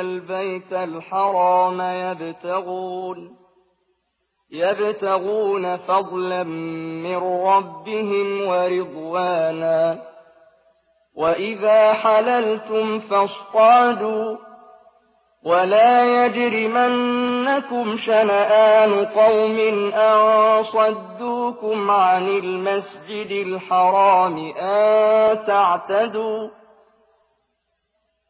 البيت الحرام يبتغون يبتغون فضلا من ربهم ورضوانا. وإذا حللتم فاصطادوا ولا يجرمنكم شنآن قوم أن صدوكم عن المسجد الحرام أن تعتدوا.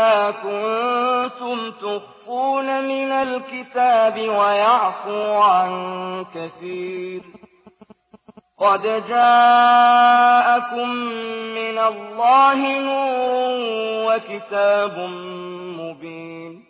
مما كنتم تخفون من الكتاب ويعفو عن كثير. قد جاءكم من الله نور وكتاب مبين.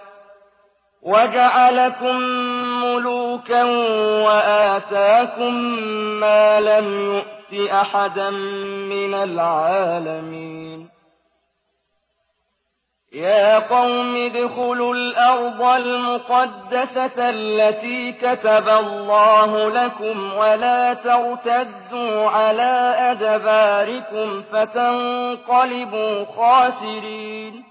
وجعلكم ملوكا وآتاكم ما لم يؤت أحدا من العالمين. يا قوم ادخلوا الأرض المقدسة التي كتب الله لكم ولا ترتدوا على أدباركم فتنقلبوا خاسرين.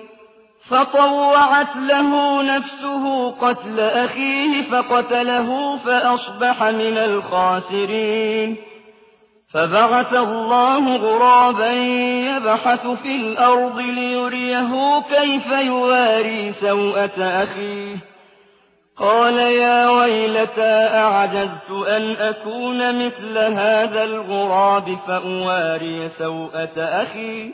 فطوعت له نفسه قتل أخيه فقتله فأصبح من الخاسرين. فبعث الله غرابا يبحث في الأرض ليريه كيف يواري سوءة أخيه. قال يا ويلتى أعجزت أن أكون مثل هذا الغراب فأواري سوءة أخي؟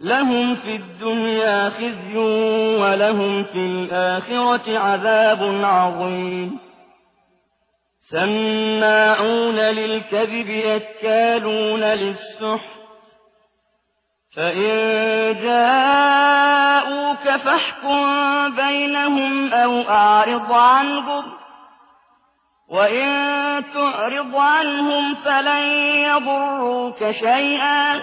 لَهُمْ فِي الدُّنْيَا خِزْيٌ وَلَهُمْ فِي الْآخِرَةِ عَذَابٌ عَظِيمٌ. سَمَّاعُونَ لِلْكَذِبِ أَكَّالُونَ لِلسُّحْتِ. فَإِن جَاءُوكَ فَاحْكُم بَيْنَهُمْ أَوْ أَعْرِضْ عَنْهُمْ ۖ. وَإِن تُعْرِضْ عَنْهُمْ فَلَن يَضُرُّوكَ شَيْئًا ۖ.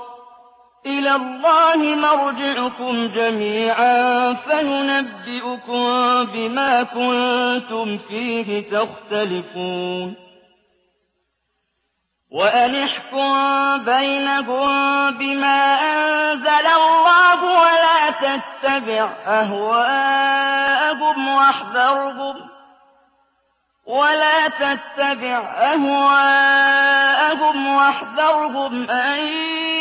إِلَى اللَّهِ مَرْجِعُكُمْ جَمِيعًا فَيُنَبِّئُكُم بِمَا كُنتُمْ فِيهِ تَخْتَلِفُونَ. وَأَنِ احْكُم بَيْنَهُم بِمَا أَنزَلَ اللَّهُ وَلَا تَتَّبِعْ أَهْوَاءَهُمْ وَاحْذَرْهُمْ وَلَا تَتَّبِعْ أَهْوَاءَهُمْ وَاحْذَرْهُمْ أَن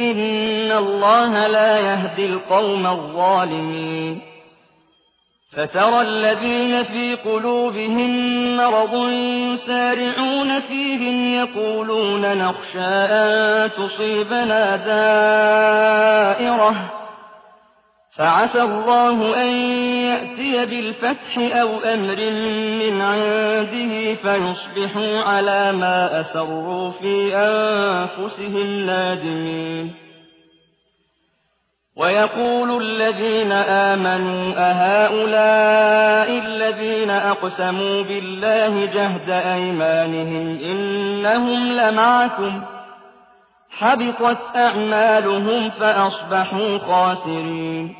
إِنَّ اللَّهَ لَا يَهْدِي الْقَوْمَ الظَّالِمِينَ فَتَرَى الَّذِينَ فِي قُلُوبِهِم مَّرَضٌ يُسَارِعُونَ فِيهِمْ يَقُولُونَ نَخْشَىٰ أَن تُصِيبَنَا دَائِرَةٌ ۚ فَعَسَى اللَّهُ أَن يَأْتِيَ بِالْفَتْحِ أَوْ أَمْرٍ مِّنْ عِندِهِ فَيُصْبِحُوا عَلَىٰ مَا أَسَرُّوا فِي أَنفُسِهِمْ نَادِمِينَ. وَيَقُولُ الَّذِينَ آمَنُوا أَهَٰؤُلَاءِ الَّذِينَ أَقْسَمُوا بِاللَّهِ جَهْدَ أَيْمَانِهِمْ إِنَّهُمْ لَمَعَكُمْ ۚ. حَبِطَتْ أَعْمَالُهُمْ فَأَصْبَحُوا خَاسِرِينَ.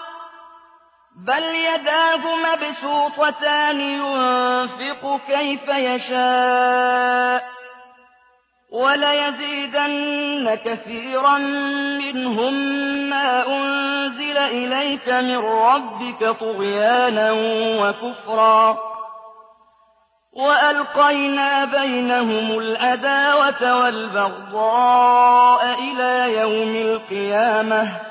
بل يداه مبسوطتان ينفق كيف يشاء وليزيدن كثيرا منهم ما أنزل إليك من ربك طغيانا وكفرا وألقينا بينهم العداوة والبغضاء إلى يوم القيامة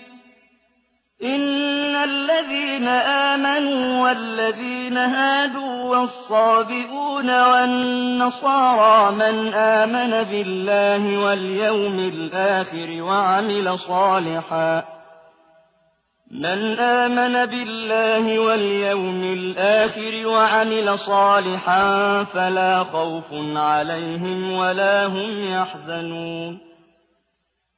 إِنَّ الَّذِينَ آمَنُوا وَالَّذِينَ هَادُوا وَالصَّابِئُونَ وَالنَّصَارَىٰ مَنْ آمَنَ بِاللَّهِ وَالْيَوْمِ الْآخِرِ وَعَمِلَ صَالِحًا من آمن بالله واليوم الآخر وعمل صالحا فلا خوف عليهم ولا هم يحزنون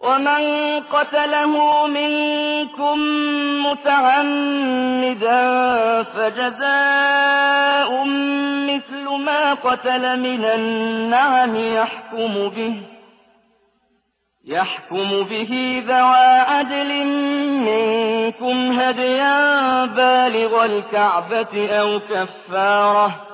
وَمَن قَتَلَهُ مِنكُم مُّتَعَمِّدًا فَجَزَاءٌ مِّثْلُ مَا قَتَلَ مِنَ النَّعَمِ يَحْكُمُ بِهِ يَحْكُمُ بِهِ ذَوَا عَدْلٍ مِّنكُمْ هَدْيًا بَالِغَ الْكَعْبَةِ أَوْ كَفَّارَةٌ.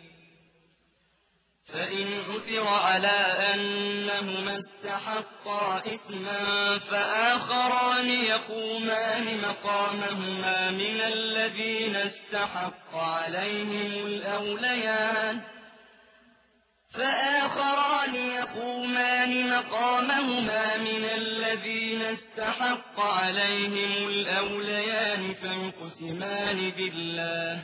فإن عثر على أنهما استحقا إثما فآخران يقومان مقامهما من الذين استحق عليهم الأوليان فآخران يقومان مقامهما من الذين استحق عليهم الأوليان فيقسمان بالله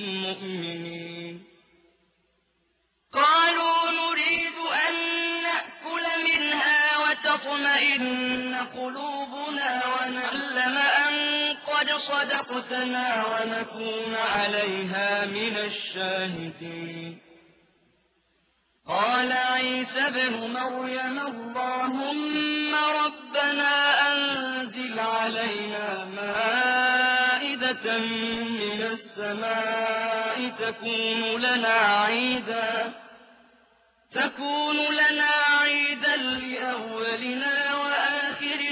وتطمئن قلوبنا ونعلم أن قد صدقتنا ونكون عليها من الشاهدين. قال عيسى ابن مريم اللهم ربنا أنزل علينا مائدة من السماء تكون لنا عيدا تكون لنا عيدا لأولنا